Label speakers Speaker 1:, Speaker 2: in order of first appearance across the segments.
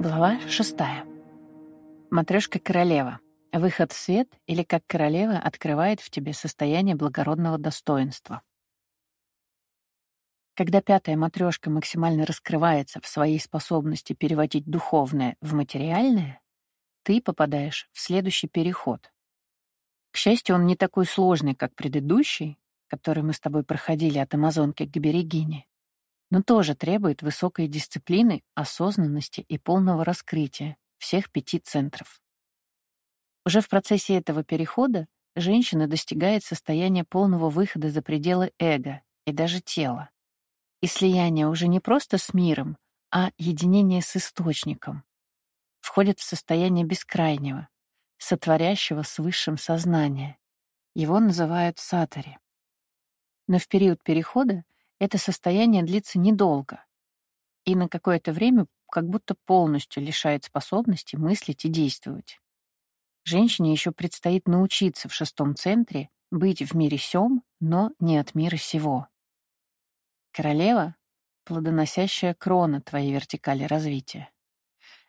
Speaker 1: Глава шестая. Матрешка-королева. Выход в свет или как королева открывает в тебе состояние благородного достоинства. Когда пятая матрешка максимально раскрывается в своей способности переводить духовное в материальное, ты попадаешь в следующий переход. К счастью, он не такой сложный, как предыдущий, который мы с тобой проходили от Амазонки к Берегине, но тоже требует высокой дисциплины, осознанности и полного раскрытия всех пяти центров. Уже в процессе этого перехода женщина достигает состояния полного выхода за пределы эго и даже тела. И слияние уже не просто с миром, а единение с источником. Входит в состояние бескрайнего, сотворящего с высшим сознания. Его называют сатари. Но в период перехода это состояние длится недолго и на какое-то время как будто полностью лишает способности мыслить и действовать. Женщине еще предстоит научиться в шестом центре быть в мире сём, но не от мира сего. Королева — плодоносящая крона твоей вертикали развития.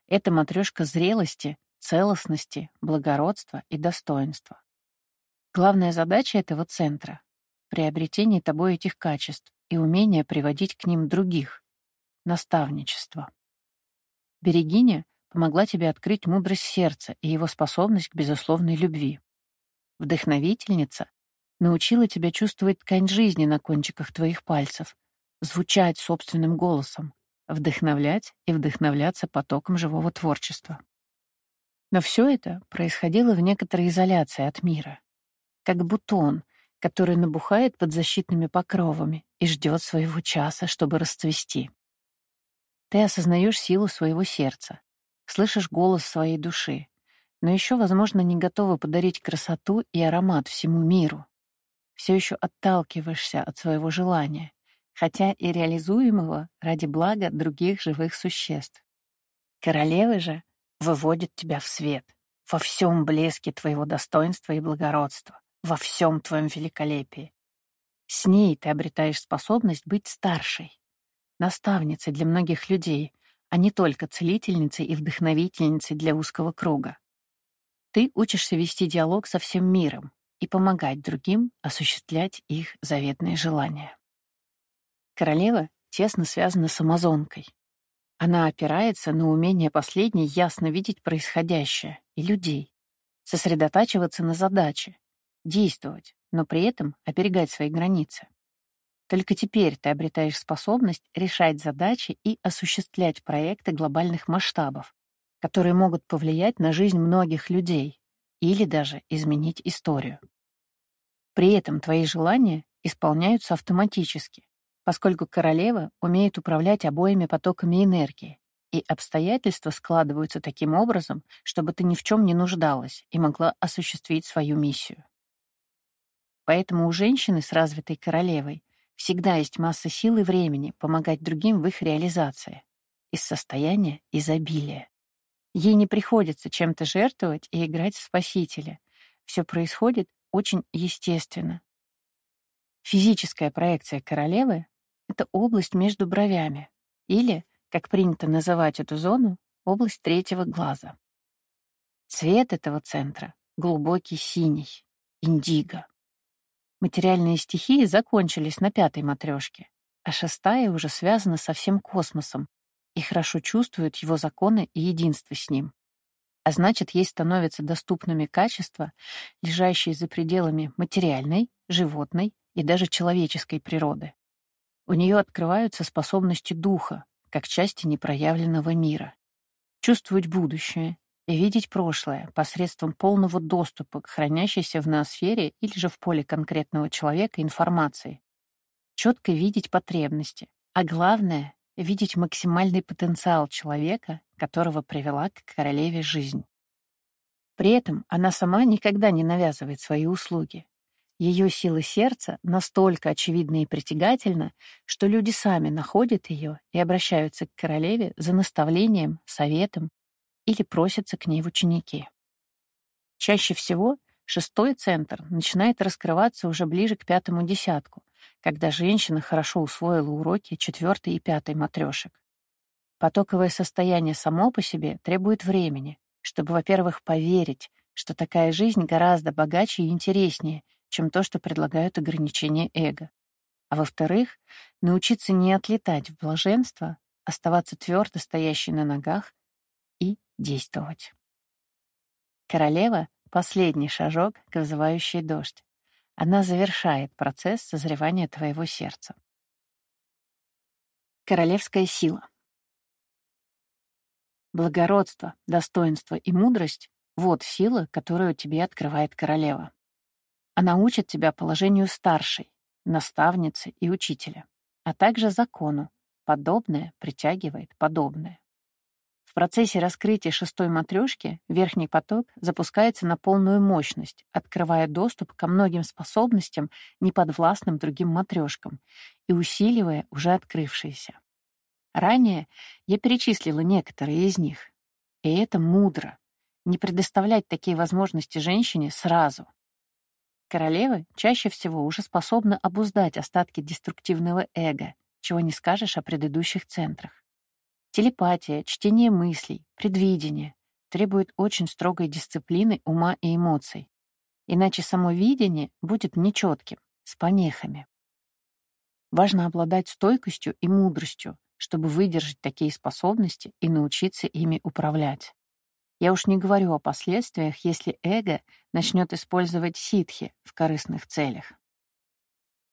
Speaker 1: Это матрешка зрелости, целостности, благородства и достоинства. Главная задача этого центра — приобретение тобой этих качеств и умение приводить к ним других — наставничество. Берегиня помогла тебе открыть мудрость сердца и его способность к безусловной любви. Вдохновительница научила тебя чувствовать ткань жизни на кончиках твоих пальцев, звучать собственным голосом, вдохновлять и вдохновляться потоком живого творчества. Но все это происходило в некоторой изоляции от мира, как бутон, который набухает под защитными покровами и ждет своего часа, чтобы расцвести. Ты осознаешь силу своего сердца, слышишь голос своей души, но еще, возможно, не готова подарить красоту и аромат всему миру. Все еще отталкиваешься от своего желания, хотя и реализуемого ради блага других живых существ. Королевы же выводят тебя в свет, во всем блеске твоего достоинства и благородства во всем твоем великолепии. С ней ты обретаешь способность быть старшей, наставницей для многих людей, а не только целительницей и вдохновительницей для узкого круга. Ты учишься вести диалог со всем миром и помогать другим осуществлять их заветные желания. Королева тесно связана с амазонкой. Она опирается на умение последней ясно видеть происходящее и людей, сосредотачиваться на задаче, действовать, но при этом оберегать свои границы. Только теперь ты обретаешь способность решать задачи и осуществлять проекты глобальных масштабов, которые могут повлиять на жизнь многих людей или даже изменить историю. При этом твои желания исполняются автоматически, поскольку королева умеет управлять обоими потоками энергии, и обстоятельства складываются таким образом, чтобы ты ни в чем не нуждалась и могла осуществить свою миссию. Поэтому у женщины с развитой королевой всегда есть масса сил и времени помогать другим в их реализации из состояния изобилия. Ей не приходится чем-то жертвовать и играть в спасителя. Все происходит очень естественно. Физическая проекция королевы — это область между бровями или, как принято называть эту зону, область третьего глаза. Цвет этого центра — глубокий синий, индиго. Материальные стихии закончились на пятой матрешке, а шестая уже связана со всем космосом и хорошо чувствует его законы и единство с ним. А значит, ей становятся доступными качества, лежащие за пределами материальной, животной и даже человеческой природы. У нее открываются способности духа, как части непроявленного мира. Чувствовать будущее, видеть прошлое посредством полного доступа к хранящейся в ноосфере или же в поле конкретного человека информации. Четко видеть потребности, а главное — видеть максимальный потенциал человека, которого привела к королеве жизнь. При этом она сама никогда не навязывает свои услуги. Ее сила сердца настолько очевидна и притягательна, что люди сами находят ее и обращаются к королеве за наставлением, советом или просятся к ней в ученики. Чаще всего шестой центр начинает раскрываться уже ближе к пятому десятку, когда женщина хорошо усвоила уроки четвертой и пятой матрешек. Потоковое состояние само по себе требует времени, чтобы, во-первых, поверить, что такая жизнь гораздо богаче и интереснее, чем то, что предлагают ограничения эго. А во-вторых, научиться не отлетать в блаженство, оставаться твердо стоящей на ногах действовать. Королева — последний шажок к вызывающей дождь. Она завершает процесс созревания твоего сердца. Королевская сила. Благородство, достоинство и мудрость — вот сила, которую тебе открывает королева. Она учит тебя положению старшей, наставницы и учителя, а также закону. Подобное притягивает подобное. В процессе раскрытия шестой матрешки верхний поток запускается на полную мощность, открывая доступ ко многим способностям, неподвластным другим матрешкам, и усиливая уже открывшиеся. Ранее я перечислила некоторые из них. И это мудро — не предоставлять такие возможности женщине сразу. Королевы чаще всего уже способны обуздать остатки деструктивного эго, чего не скажешь о предыдущих центрах. Телепатия, чтение мыслей, предвидение требуют очень строгой дисциплины ума и эмоций. Иначе само видение будет нечетким, с помехами. Важно обладать стойкостью и мудростью, чтобы выдержать такие способности и научиться ими управлять. Я уж не говорю о последствиях, если эго начнет использовать ситхи в корыстных целях.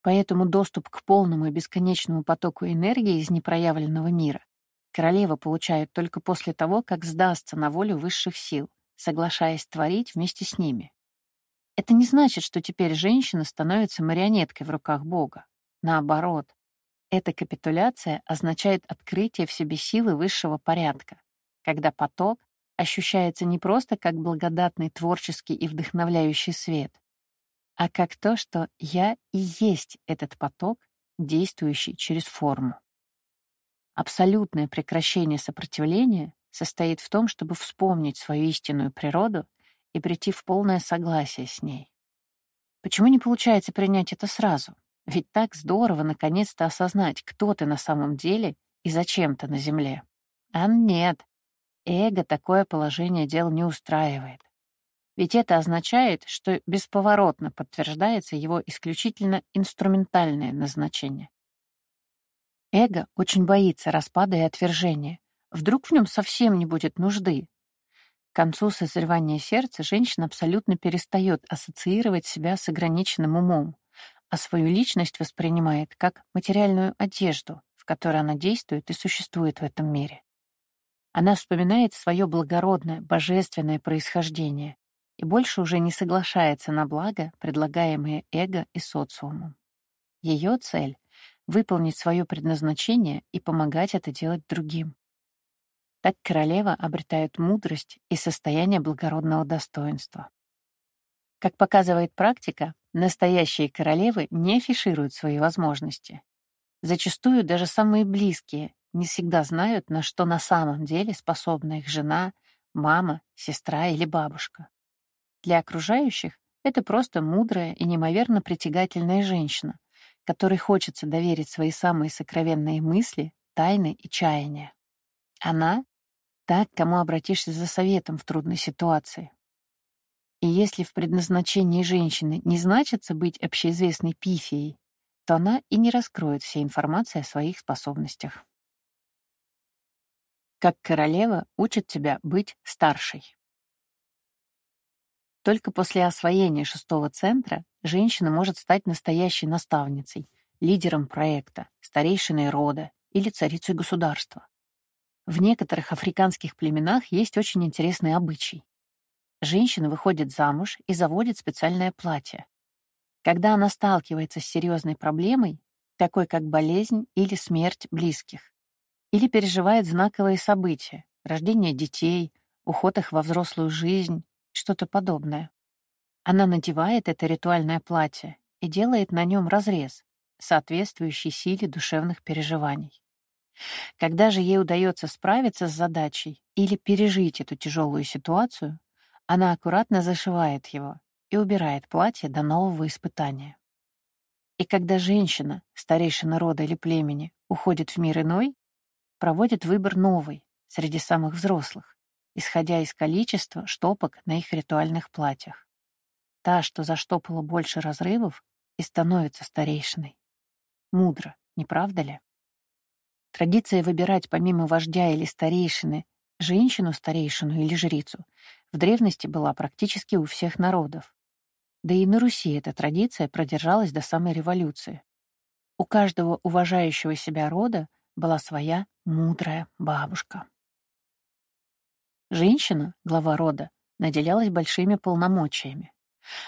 Speaker 1: Поэтому доступ к полному и бесконечному потоку энергии из непроявленного мира королева получает только после того, как сдастся на волю высших сил, соглашаясь творить вместе с ними. Это не значит, что теперь женщина становится марионеткой в руках Бога. Наоборот, эта капитуляция означает открытие в себе силы высшего порядка, когда поток ощущается не просто как благодатный творческий и вдохновляющий свет, а как то, что я и есть этот поток, действующий через форму. Абсолютное прекращение сопротивления состоит в том, чтобы вспомнить свою истинную природу и прийти в полное согласие с ней. Почему не получается принять это сразу? Ведь так здорово наконец-то осознать, кто ты на самом деле и зачем ты на Земле. А нет, эго такое положение дел не устраивает. Ведь это означает, что бесповоротно подтверждается его исключительно инструментальное назначение. Эго очень боится распада и отвержения. Вдруг в нем совсем не будет нужды. К концу созревания сердца женщина абсолютно перестает ассоциировать себя с ограниченным умом, а свою личность воспринимает как материальную одежду, в которой она действует и существует в этом мире. Она вспоминает свое благородное, божественное происхождение и больше уже не соглашается на благо, предлагаемое эго и социумом. Ее цель выполнить свое предназначение и помогать это делать другим. Так королева обретает мудрость и состояние благородного достоинства. Как показывает практика, настоящие королевы не афишируют свои возможности. Зачастую даже самые близкие не всегда знают, на что на самом деле способна их жена, мама, сестра или бабушка. Для окружающих это просто мудрая и неимоверно притягательная женщина, которой хочется доверить свои самые сокровенные мысли, тайны и чаяния. Она — та, к кому обратишься за советом в трудной ситуации. И если в предназначении женщины не значится быть общеизвестной пифией, то она и не раскроет всей информации о своих способностях. Как королева учит тебя быть старшей. Только после освоения шестого центра женщина может стать настоящей наставницей, лидером проекта, старейшиной рода или царицей государства. В некоторых африканских племенах есть очень интересный обычай. Женщина выходит замуж и заводит специальное платье. Когда она сталкивается с серьезной проблемой, такой как болезнь или смерть близких, или переживает знаковые события, рождение детей, уход их во взрослую жизнь, что-то подобное. Она надевает это ритуальное платье и делает на нем разрез, соответствующий силе душевных переживаний. Когда же ей удается справиться с задачей или пережить эту тяжелую ситуацию, она аккуратно зашивает его и убирает платье до нового испытания. И когда женщина, старейшина рода или племени, уходит в мир иной, проводит выбор новый, среди самых взрослых, исходя из количества штопок на их ритуальных платьях. Та, что заштопала больше разрывов, и становится старейшиной. Мудро, не правда ли? Традиция выбирать помимо вождя или старейшины женщину-старейшину или жрицу в древности была практически у всех народов. Да и на Руси эта традиция продержалась до самой революции. У каждого уважающего себя рода была своя мудрая бабушка. Женщина, глава рода, наделялась большими полномочиями.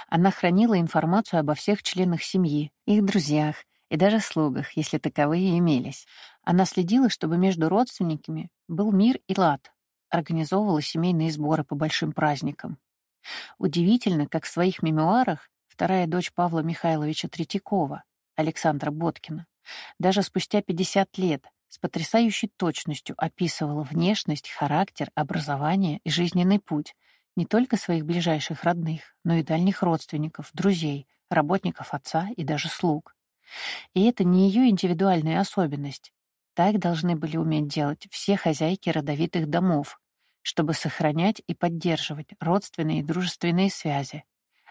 Speaker 1: Она хранила информацию обо всех членах семьи, их друзьях и даже слугах, если таковые имелись. Она следила, чтобы между родственниками был мир и лад, организовывала семейные сборы по большим праздникам. Удивительно, как в своих мемуарах вторая дочь Павла Михайловича Третьякова, Александра Боткина, даже спустя 50 лет с потрясающей точностью описывала внешность, характер, образование и жизненный путь не только своих ближайших родных, но и дальних родственников, друзей, работников отца и даже слуг. И это не ее индивидуальная особенность. Так должны были уметь делать все хозяйки родовитых домов, чтобы сохранять и поддерживать родственные и дружественные связи,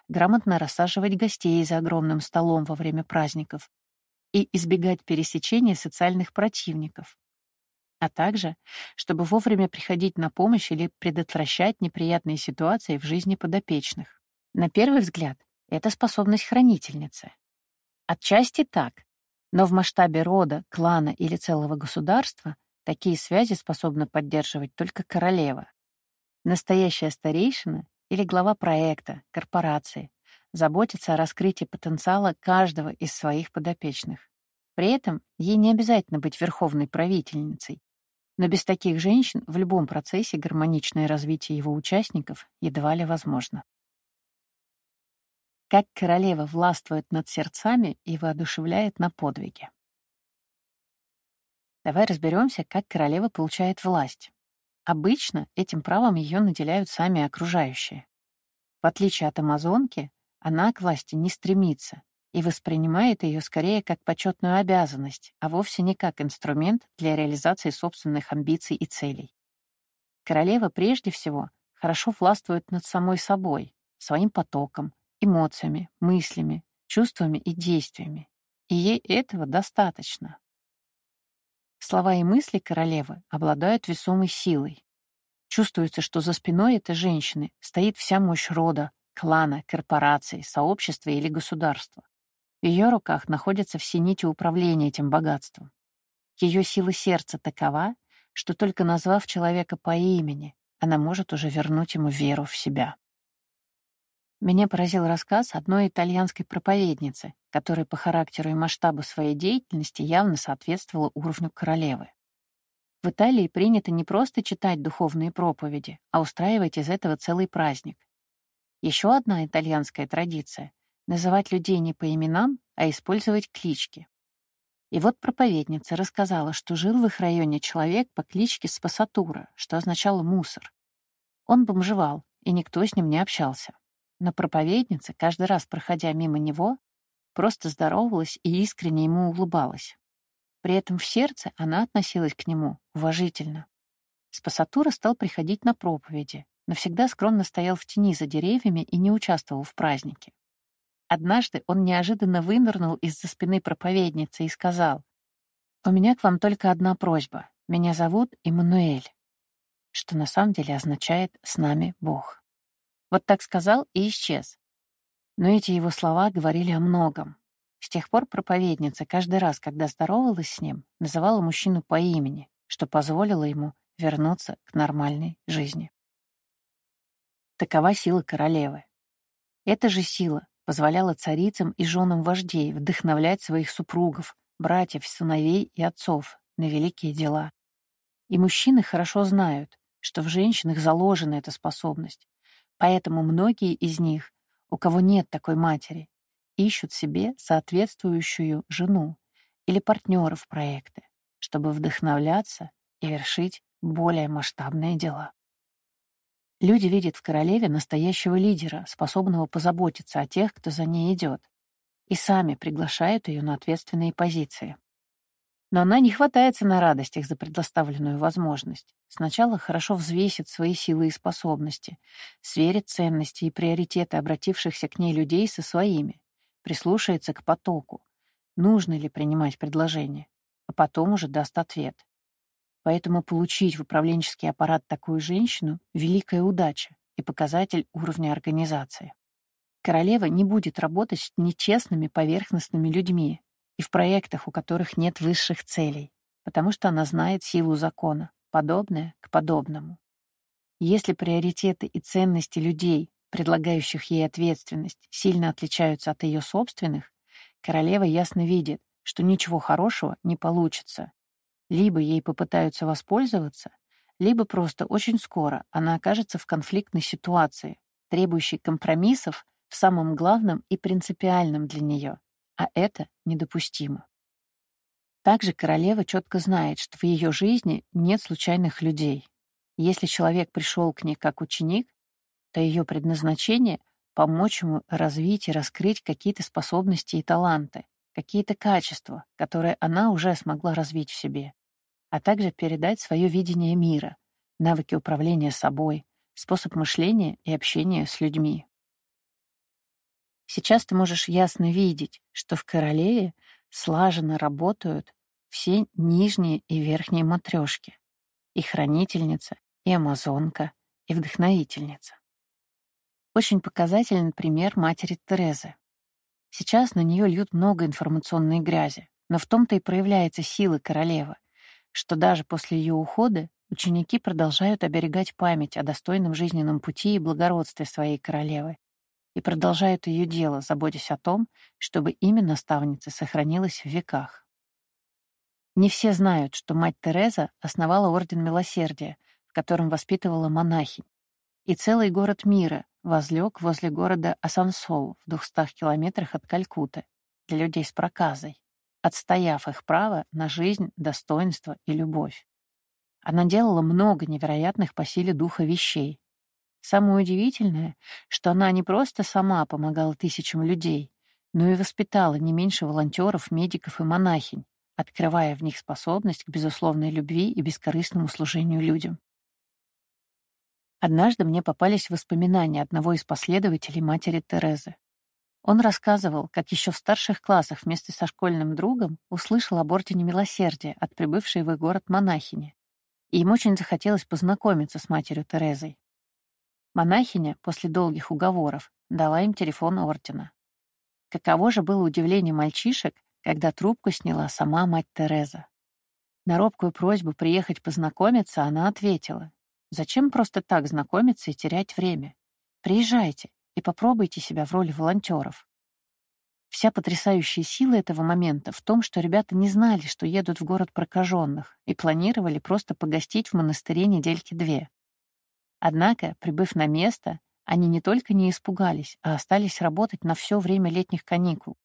Speaker 1: грамотно рассаживать гостей за огромным столом во время праздников и избегать пересечения социальных противников, а также, чтобы вовремя приходить на помощь или предотвращать неприятные ситуации в жизни подопечных. На первый взгляд, это способность хранительницы. Отчасти так, но в масштабе рода, клана или целого государства такие связи способна поддерживать только королева. Настоящая старейшина или глава проекта, корпорации, заботится о раскрытии потенциала каждого из своих подопечных. При этом ей не обязательно быть верховной правительницей, но без таких женщин в любом процессе гармоничное развитие его участников едва ли возможно. Как королева властвует над сердцами и воодушевляет на подвиги. Давай разберемся, как королева получает власть. Обычно этим правом ее наделяют сами окружающие. В отличие от амазонки, она к власти не стремится, и воспринимает ее скорее как почетную обязанность, а вовсе не как инструмент для реализации собственных амбиций и целей. Королева прежде всего хорошо властвует над самой собой, своим потоком, эмоциями, мыслями, чувствами и действиями. И ей этого достаточно. Слова и мысли королевы обладают весомой силой. Чувствуется, что за спиной этой женщины стоит вся мощь рода, клана, корпорации, сообщества или государства. В ее руках находятся все нити управления этим богатством. Ее сила сердца такова, что только назвав человека по имени, она может уже вернуть ему веру в себя. Меня поразил рассказ одной итальянской проповедницы, которая по характеру и масштабу своей деятельности явно соответствовала уровню королевы. В Италии принято не просто читать духовные проповеди, а устраивать из этого целый праздник. Еще одна итальянская традиция называть людей не по именам, а использовать клички. И вот проповедница рассказала, что жил в их районе человек по кличке Спасатура, что означало «мусор». Он бомжевал, и никто с ним не общался. Но проповедница, каждый раз проходя мимо него, просто здоровалась и искренне ему улыбалась. При этом в сердце она относилась к нему уважительно. Спасатура стал приходить на проповеди, но всегда скромно стоял в тени за деревьями и не участвовал в празднике. Однажды он неожиданно вынырнул из-за спины проповедницы и сказал, «У меня к вам только одна просьба. Меня зовут Иммануэль», что на самом деле означает «с нами Бог». Вот так сказал и исчез. Но эти его слова говорили о многом. С тех пор проповедница каждый раз, когда здоровалась с ним, называла мужчину по имени, что позволило ему вернуться к нормальной жизни. Такова сила королевы. Эта же сила позволяла царицам и женам вождей вдохновлять своих супругов, братьев, сыновей и отцов на великие дела. И мужчины хорошо знают, что в женщинах заложена эта способность, поэтому многие из них, у кого нет такой матери, ищут себе соответствующую жену или партнера в проекты, чтобы вдохновляться и вершить более масштабные дела. Люди видят в королеве настоящего лидера, способного позаботиться о тех, кто за ней идет, и сами приглашают ее на ответственные позиции. Но она не хватается на радостях за предоставленную возможность. Сначала хорошо взвесит свои силы и способности, сверит ценности и приоритеты обратившихся к ней людей со своими, прислушается к потоку, нужно ли принимать предложение, а потом уже даст ответ. Поэтому получить в управленческий аппарат такую женщину — великая удача и показатель уровня организации. Королева не будет работать с нечестными поверхностными людьми и в проектах, у которых нет высших целей, потому что она знает силу закона, подобное к подобному. Если приоритеты и ценности людей, предлагающих ей ответственность, сильно отличаются от ее собственных, королева ясно видит, что ничего хорошего не получится. Либо ей попытаются воспользоваться, либо просто очень скоро она окажется в конфликтной ситуации, требующей компромиссов в самом главном и принципиальном для нее, а это недопустимо. Также королева четко знает, что в ее жизни нет случайных людей. Если человек пришел к ней как ученик, то ее предназначение — помочь ему развить и раскрыть какие-то способности и таланты, какие-то качества, которые она уже смогла развить в себе, а также передать свое видение мира, навыки управления собой, способ мышления и общения с людьми. Сейчас ты можешь ясно видеть, что в королеве слаженно работают все нижние и верхние матрешки, и хранительница, и амазонка, и вдохновительница. Очень показательный пример матери Терезы. Сейчас на нее льют много информационной грязи, но в том-то и проявляется сила королевы, что даже после ее ухода ученики продолжают оберегать память о достойном жизненном пути и благородстве своей королевы и продолжают ее дело, заботясь о том, чтобы имя наставницы сохранилось в веках. Не все знают, что мать Тереза основала Орден Милосердия, в котором воспитывала монахинь, и целый город мира возлег возле города Асансол в двухстах километрах от Калькуты для людей с проказой, отстояв их право на жизнь, достоинство и любовь. Она делала много невероятных по силе духа вещей, Самое удивительное, что она не просто сама помогала тысячам людей, но и воспитала не меньше волонтеров, медиков и монахинь, открывая в них способность к безусловной любви и бескорыстному служению людям. Однажды мне попались воспоминания одного из последователей матери Терезы. Он рассказывал, как еще в старших классах вместе со школьным другом услышал об Ордене Милосердия от прибывшей в их город монахини, и им очень захотелось познакомиться с матерью Терезой. Монахиня после долгих уговоров дала им телефон ордена. Каково же было удивление мальчишек, когда трубку сняла сама мать Тереза. На робкую просьбу приехать познакомиться она ответила. «Зачем просто так знакомиться и терять время? Приезжайте и попробуйте себя в роли волонтеров». Вся потрясающая сила этого момента в том, что ребята не знали, что едут в город прокаженных, и планировали просто погостить в монастыре недельки две. Однако, прибыв на место, они не только не испугались, а остались работать на все время летних каникул.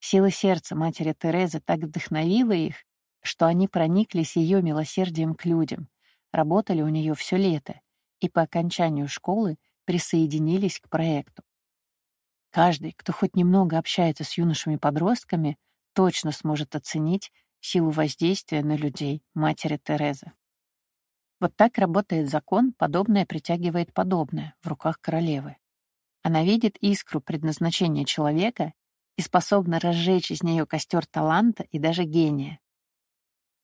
Speaker 1: Сила сердца матери Терезы так вдохновила их, что они прониклись ее милосердием к людям, работали у нее все лето и по окончанию школы присоединились к проекту. Каждый, кто хоть немного общается с юношами-подростками, точно сможет оценить силу воздействия на людей матери Терезы. Вот так работает закон, подобное притягивает подобное в руках королевы. Она видит искру предназначения человека и способна разжечь из нее костер таланта и даже гения.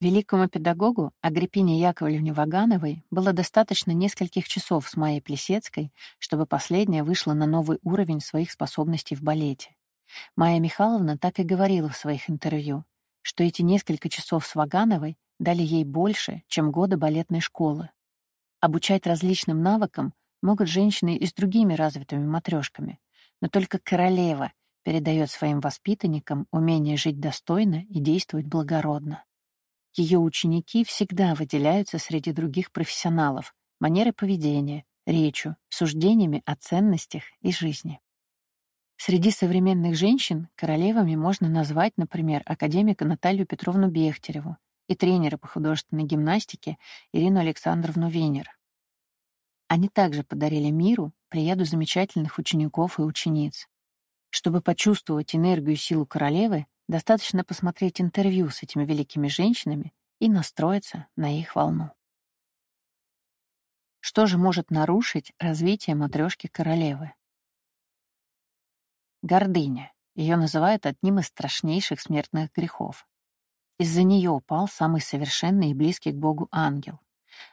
Speaker 1: Великому педагогу Агриппине Яковлевне Вагановой было достаточно нескольких часов с Майей Плесецкой, чтобы последняя вышла на новый уровень своих способностей в балете. Майя Михайловна так и говорила в своих интервью, что эти несколько часов с Вагановой дали ей больше, чем годы балетной школы. Обучать различным навыкам могут женщины и с другими развитыми матрешками, но только королева передает своим воспитанникам умение жить достойно и действовать благородно. Ее ученики всегда выделяются среди других профессионалов манерой поведения, речью, суждениями о ценностях и жизни. Среди современных женщин королевами можно назвать, например, академика Наталью Петровну Бехтереву и тренера по художественной гимнастике Ирину Александровну Венер. Они также подарили миру плеяду замечательных учеников и учениц. Чтобы почувствовать энергию и силу королевы, Достаточно посмотреть интервью с этими великими женщинами и настроиться на их волну. Что же может нарушить развитие матрешки королевы? Гордыня. Ее называют одним из страшнейших смертных грехов. Из-за нее пал самый совершенный и близкий к Богу ангел.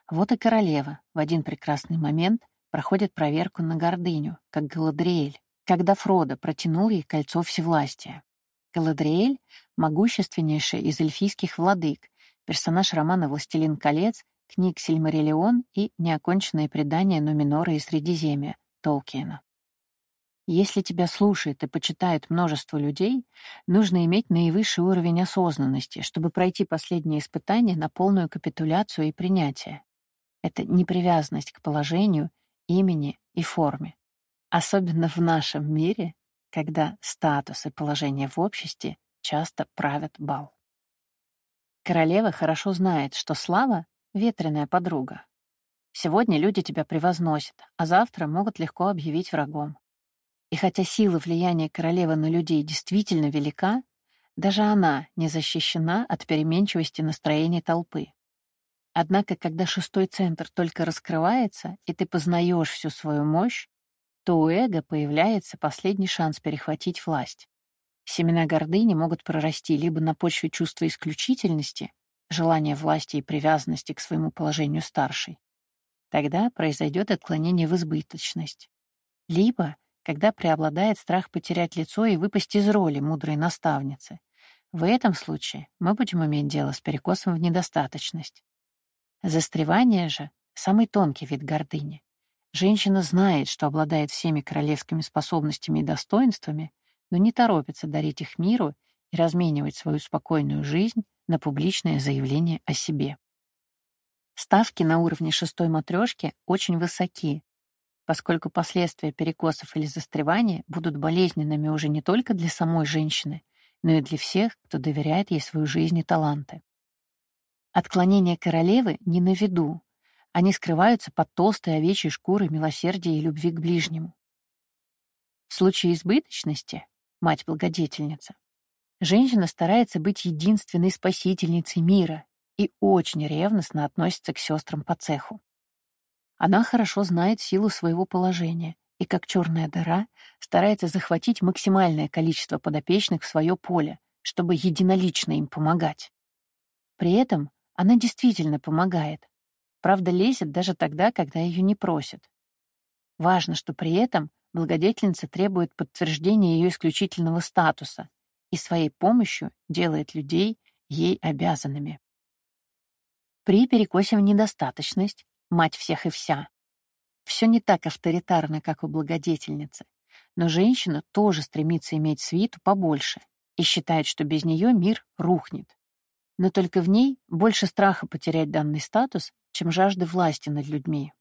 Speaker 1: Вот и королева в один прекрасный момент проходит проверку на гордыню, как Галадриэль, когда Фродо протянул ей кольцо всевластия. Галадриэль — могущественнейшая из эльфийских владык, персонаж романа «Властелин колец», книг «Сильмариллион» и «Неоконченные предания Нуминора и Средиземья» Толкиена. Если тебя слушает и почитает множество людей, нужно иметь наивысший уровень осознанности, чтобы пройти последнее испытание на полную капитуляцию и принятие. Это непривязанность к положению, имени и форме. Особенно в нашем мире, когда статус и положение в обществе часто правят бал. Королева хорошо знает, что слава — ветреная подруга. Сегодня люди тебя превозносят, а завтра могут легко объявить врагом. И хотя сила влияния королевы на людей действительно велика, даже она не защищена от переменчивости настроения толпы. Однако, когда шестой центр только раскрывается, и ты познаешь всю свою мощь, то у эго появляется последний шанс перехватить власть. Семена гордыни могут прорасти либо на почве чувства исключительности, желания власти и привязанности к своему положению старшей. Тогда произойдет отклонение в избыточность. Либо, когда преобладает страх потерять лицо и выпасть из роли мудрой наставницы. В этом случае мы будем иметь дело с перекосом в недостаточность. Застревание же — самый тонкий вид гордыни. Женщина знает, что обладает всеми королевскими способностями и достоинствами, но не торопится дарить их миру и разменивать свою спокойную жизнь на публичное заявление о себе. Ставки на уровне шестой матрешки очень высоки, поскольку последствия перекосов или застревания будут болезненными уже не только для самой женщины, но и для всех, кто доверяет ей свою жизнь и таланты. Отклонения королевы не на виду, они скрываются под толстой овечьей шкурой милосердия и любви к ближнему. В случае избыточности, мать-благодетельница, женщина старается быть единственной спасительницей мира и очень ревностно относится к сестрам по цеху. Она хорошо знает силу своего положения и, как черная дыра, старается захватить максимальное количество подопечных в свое поле, чтобы единолично им помогать. При этом она действительно помогает, Правда, лезет даже тогда, когда ее не просят. Важно, что при этом благодетельница требует подтверждения ее исключительного статуса и своей помощью делает людей ей обязанными. При перекосе в недостаточность, мать всех и вся, все не так авторитарно, как у благодетельницы, но женщина тоже стремится иметь свиту побольше и считает, что без нее мир рухнет. Но только в ней больше страха потерять данный статус, чем жажды власти над людьми.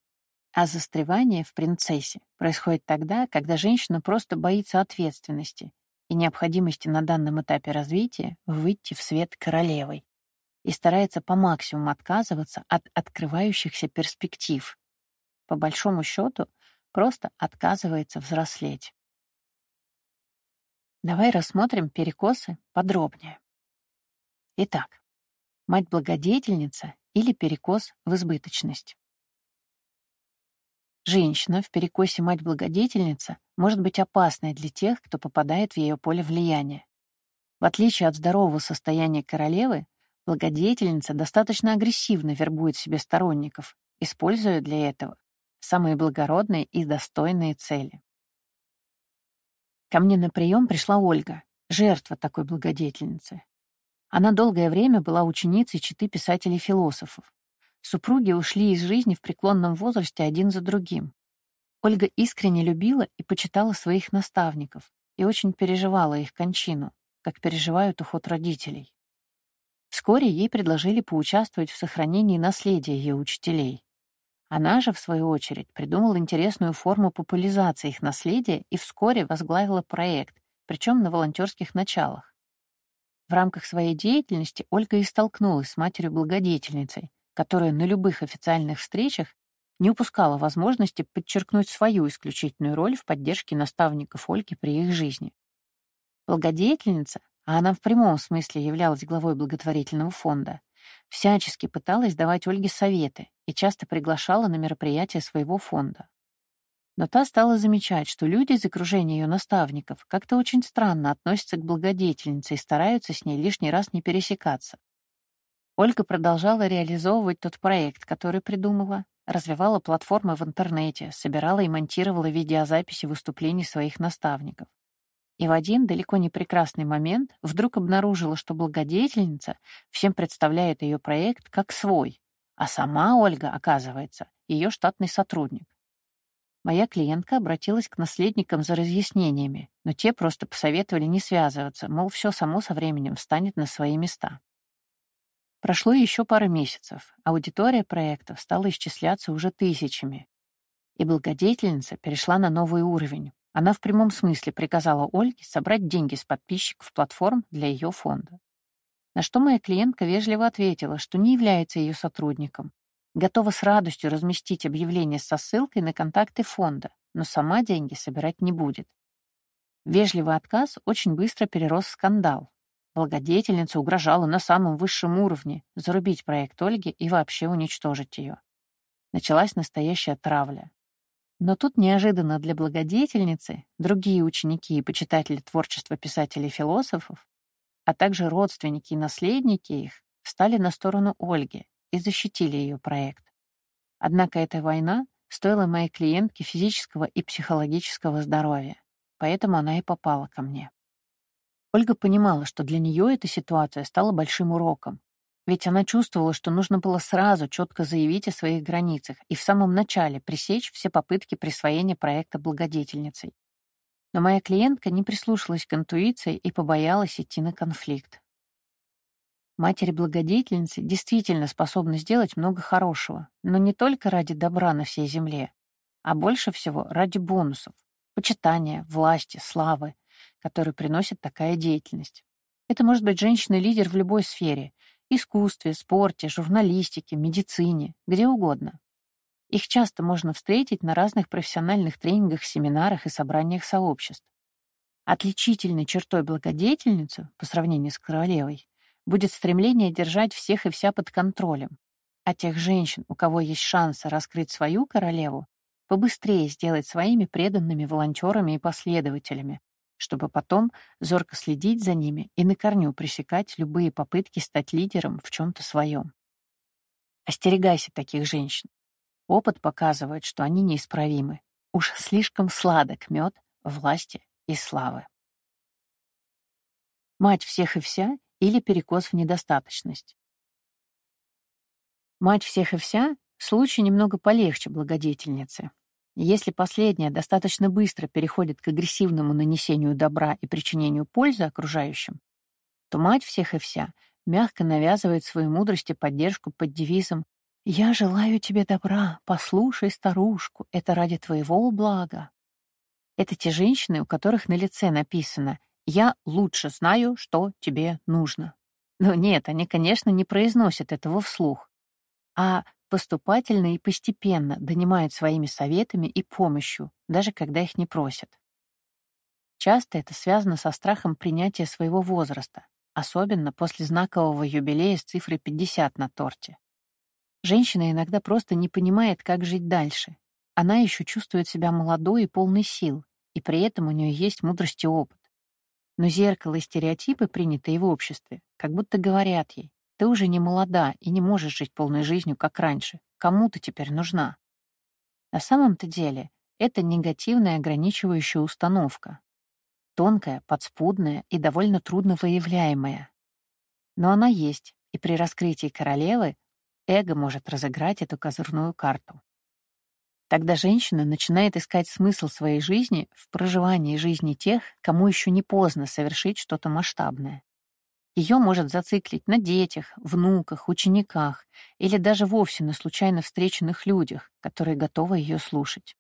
Speaker 1: А застревание в принцессе происходит тогда, когда женщина просто боится ответственности и необходимости на данном этапе развития выйти в свет королевой и старается по максимуму отказываться от открывающихся перспектив. По большому счету, просто отказывается взрослеть. Давай рассмотрим перекосы подробнее. Итак, мать-благодетельница или перекос в избыточность. Женщина в перекосе мать-благодетельница может быть опасной для тех, кто попадает в ее поле влияния. В отличие от здорового состояния королевы, благодетельница достаточно агрессивно вербует себе сторонников, используя для этого самые благородные и достойные цели. Ко мне на прием пришла Ольга, жертва такой благодетельницы. Она долгое время была ученицей читы писателей-философов. Супруги ушли из жизни в преклонном возрасте один за другим. Ольга искренне любила и почитала своих наставников и очень переживала их кончину, как переживают уход родителей. Вскоре ей предложили поучаствовать в сохранении наследия ее учителей. Она же, в свою очередь, придумала интересную форму популяризации их наследия и вскоре возглавила проект, причем на волонтерских началах. В рамках своей деятельности Ольга и столкнулась с матерью-благодетельницей, которая на любых официальных встречах не упускала возможности подчеркнуть свою исключительную роль в поддержке наставников Ольги при их жизни. Благодетельница а она в прямом смысле являлась главой благотворительного фонда, всячески пыталась давать Ольге советы и часто приглашала на мероприятия своего фонда. Но та стала замечать, что люди из окружения ее наставников как-то очень странно относятся к благодетельнице и стараются с ней лишний раз не пересекаться. Ольга продолжала реализовывать тот проект, который придумала, развивала платформы в интернете, собирала и монтировала видеозаписи выступлений своих наставников. И в один далеко не прекрасный момент вдруг обнаружила, что благодетельница всем представляет ее проект как свой, а сама Ольга, оказывается, ее штатный сотрудник. Моя клиентка обратилась к наследникам за разъяснениями, но те просто посоветовали не связываться, мол, все само со временем встанет на свои места. Прошло еще пара месяцев, аудитория проектов стала исчисляться уже тысячами. И благодетельница перешла на новый уровень. Она в прямом смысле приказала Ольге собрать деньги с подписчиков платформ для ее фонда. На что моя клиентка вежливо ответила, что не является ее сотрудником, готова с радостью разместить объявление со ссылкой на контакты фонда, но сама деньги собирать не будет. Вежливый отказ очень быстро перерос в скандал. Благодетельница угрожала на самом высшем уровне зарубить проект Ольги и вообще уничтожить ее. Началась настоящая травля. Но тут неожиданно для благодетельницы другие ученики и почитатели творчества писателей-философов, а также родственники и наследники их, встали на сторону Ольги и защитили ее проект. Однако эта война стоила моей клиентке физического и психологического здоровья, поэтому она и попала ко мне. Ольга понимала, что для нее эта ситуация стала большим уроком, ведь она чувствовала, что нужно было сразу четко заявить о своих границах и в самом начале пресечь все попытки присвоения проекта благодетельницей. Но моя клиентка не прислушалась к интуиции и побоялась идти на конфликт. Матери-благодетельницы действительно способны сделать много хорошего, но не только ради добра на всей земле, а больше всего ради бонусов, почитания, власти, славы, которые приносит такая деятельность. Это может быть женщина-лидер в любой сфере — искусстве, спорте, журналистике, медицине, где угодно. Их часто можно встретить на разных профессиональных тренингах, семинарах и собраниях сообществ. Отличительной чертой благодетельницы, по сравнению с королевой, будет стремление держать всех и вся под контролем. А тех женщин, у кого есть шансы раскрыть свою королеву, побыстрее сделать своими преданными волонтерами и последователями, чтобы потом зорко следить за ними и на корню пресекать любые попытки стать лидером в чем-то своем. Остерегайся таких женщин. Опыт показывает, что они неисправимы. Уж слишком сладок мед власти и славы. Мать всех и вся или перекос в недостаточность. Мать всех и вся — случай немного полегче благодетельницы. Если последняя достаточно быстро переходит к агрессивному нанесению добра и причинению пользы окружающим, то мать всех и вся мягко навязывает свою мудрость и поддержку под девизом «Я желаю тебе добра, послушай старушку, это ради твоего блага». Это те женщины, у которых на лице написано «Я лучше знаю, что тебе нужно». Но нет, они, конечно, не произносят этого вслух, а поступательно и постепенно донимают своими советами и помощью, даже когда их не просят. Часто это связано со страхом принятия своего возраста, особенно после знакового юбилея с цифрой 50 на торте. Женщина иногда просто не понимает, как жить дальше. Она еще чувствует себя молодой и полной сил, и при этом у нее есть мудрость и опыт. Но зеркало и стереотипы, принятые в обществе, как будто говорят ей, ты уже не молода и не можешь жить полной жизнью, как раньше. Кому ты теперь нужна? На самом-то деле это негативная ограничивающая установка. Тонкая, подспудная и довольно трудно выявляемая. Но она есть, и при раскрытии королевы эго может разыграть эту козырную карту. Тогда женщина начинает искать смысл своей жизни в проживании жизни тех, кому еще не поздно совершить что-то масштабное. Ее может зациклить на детях, внуках, учениках или даже вовсе на случайно встреченных людях, которые готовы ее слушать.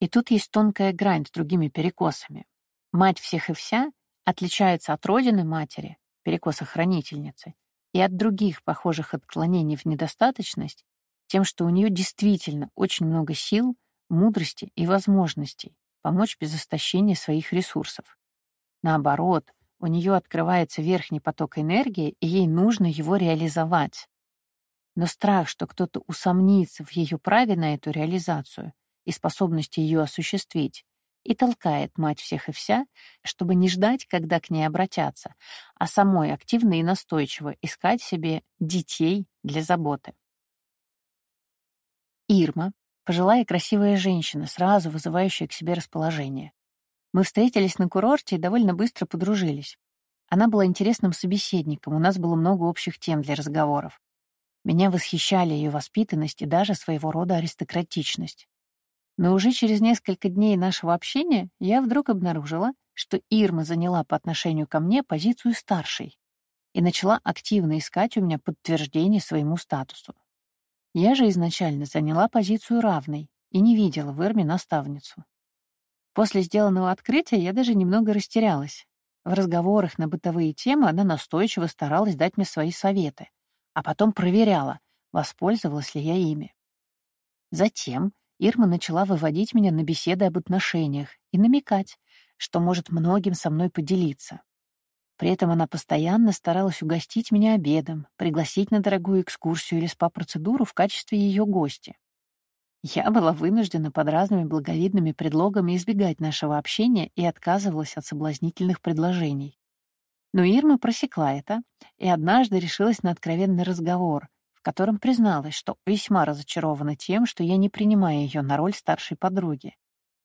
Speaker 1: И тут есть тонкая грань с другими перекосами. Мать всех и вся отличается от родины матери, перекоса хранительницы, и от других похожих отклонений в недостаточность тем, что у нее действительно очень много сил, мудрости и возможностей помочь без истощения своих ресурсов. Наоборот, у нее открывается верхний поток энергии, и ей нужно его реализовать. Но страх, что кто-то усомнится в ее праве на эту реализацию и способности ее осуществить, и толкает мать всех и вся, чтобы не ждать, когда к ней обратятся, а самой активно и настойчиво искать себе детей для заботы. Ирма, пожилая красивая женщина, сразу вызывающая к себе расположение. Мы встретились на курорте и довольно быстро подружились. Она была интересным собеседником, у нас было много общих тем для разговоров. Меня восхищали ее воспитанность и даже своего рода аристократичность. Но уже через несколько дней нашего общения я вдруг обнаружила, что Ирма заняла по отношению ко мне позицию старшей и начала активно искать у меня подтверждение своему статусу. Я же изначально заняла позицию равной и не видела в Ирме наставницу. После сделанного открытия я даже немного растерялась. В разговорах на бытовые темы она настойчиво старалась дать мне свои советы, а потом проверяла, воспользовалась ли я ими. Затем Ирма начала выводить меня на беседы об отношениях и намекать, что может многим со мной поделиться. При этом она постоянно старалась угостить меня обедом, пригласить на дорогую экскурсию или спа-процедуру в качестве ее гостя. Я была вынуждена под разными благовидными предлогами избегать нашего общения и отказывалась от соблазнительных предложений. Но Ирма просекла это и однажды решилась на откровенный разговор, в котором призналась, что весьма разочарована тем, что я не принимаю ее на роль старшей подруги.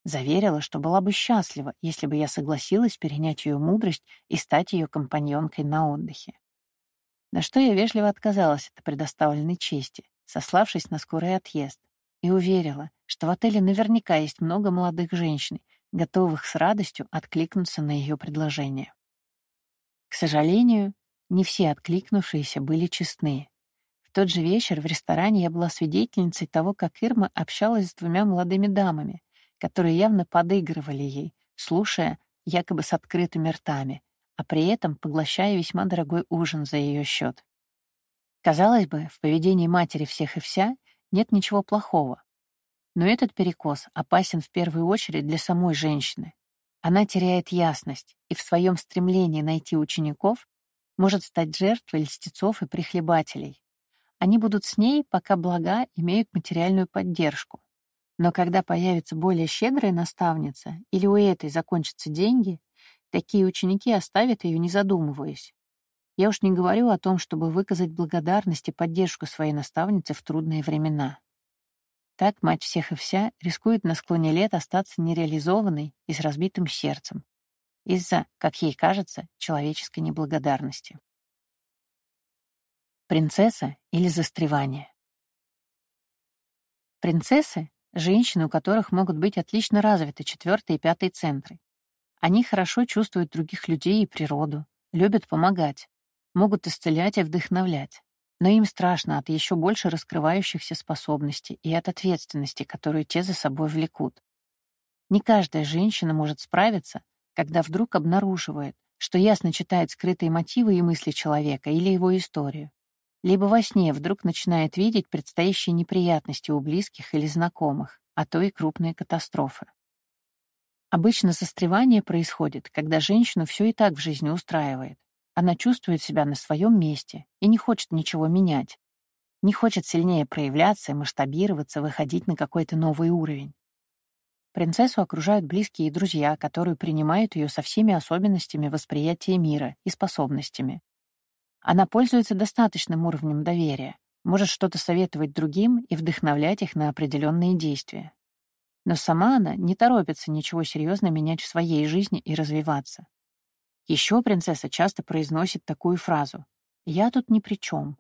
Speaker 1: Заверила, что была бы счастлива, если бы я согласилась перенять ее мудрость и стать ее компаньонкой на отдыхе. На что я вежливо отказалась от предоставленной чести, сославшись на скорый отъезд, и уверила, что в отеле наверняка есть много молодых женщин, готовых с радостью откликнуться на ее предложение. К сожалению, не все откликнувшиеся были честны. В тот же вечер в ресторане я была свидетельницей того, как Ирма общалась с двумя молодыми дамами, которые явно подыгрывали ей, слушая якобы с открытыми ртами, а при этом поглощая весьма дорогой ужин за ее счет. Казалось бы, в поведении матери всех и вся нет ничего плохого. Но этот перекос опасен в первую очередь для самой женщины. Она теряет ясность и в своем стремлении найти учеников может стать жертвой льстецов и прихлебателей. Они будут с ней, пока блага имеют материальную поддержку. Но когда появится более щедрая наставница или у этой закончатся деньги, такие ученики оставят ее, не задумываясь. Я уж не говорю о том, чтобы выказать благодарность и поддержку своей наставнице в трудные времена. Так мать всех и вся рискует на склоне лет остаться нереализованной и с разбитым сердцем из-за, как ей кажется, человеческой неблагодарности. Принцесса или застревание? Принцессы — женщины, у которых могут быть отлично развиты четвертый и пятый центры. Они хорошо чувствуют других людей и природу, любят помогать, могут исцелять и вдохновлять. Но им страшно от еще больше раскрывающихся способностей и от ответственности, которую те за собой влекут. Не каждая женщина может справиться, когда вдруг обнаруживает, что ясно читает скрытые мотивы и мысли человека или его историю. Либо во сне вдруг начинает видеть предстоящие неприятности у близких или знакомых, а то и крупные катастрофы. Обычно застревание происходит, когда женщину все и так в жизни устраивает, она чувствует себя на своем месте и не хочет ничего менять. Не хочет сильнее проявляться, масштабироваться, выходить на какой-то новый уровень. Принцессу окружают близкие и друзья, которые принимают ее со всеми особенностями восприятия мира и способностями. Она пользуется достаточным уровнем доверия, может что-то советовать другим и вдохновлять их на определенные действия. Но сама она не торопится ничего серьезно менять в своей жизни и развиваться. Еще принцесса часто произносит такую фразу «Я тут ни при чем.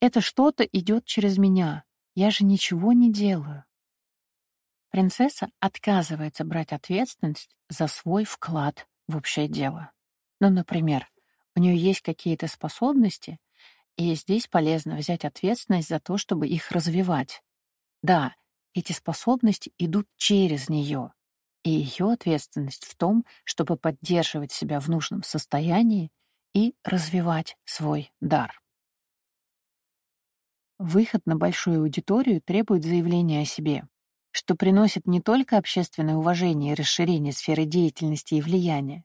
Speaker 1: Это что-то идет через меня. Я же ничего не делаю». Принцесса отказывается брать ответственность за свой вклад в общее дело. Ну, например, у нее есть какие-то способности, и здесь полезно взять ответственность за то, чтобы их развивать. Да, эти способности идут через нее, и ее ответственность в том, чтобы поддерживать себя в нужном состоянии и развивать свой дар. Выход на большую аудиторию требует заявления о себе, что приносит не только общественное уважение и расширение сферы деятельности и влияния,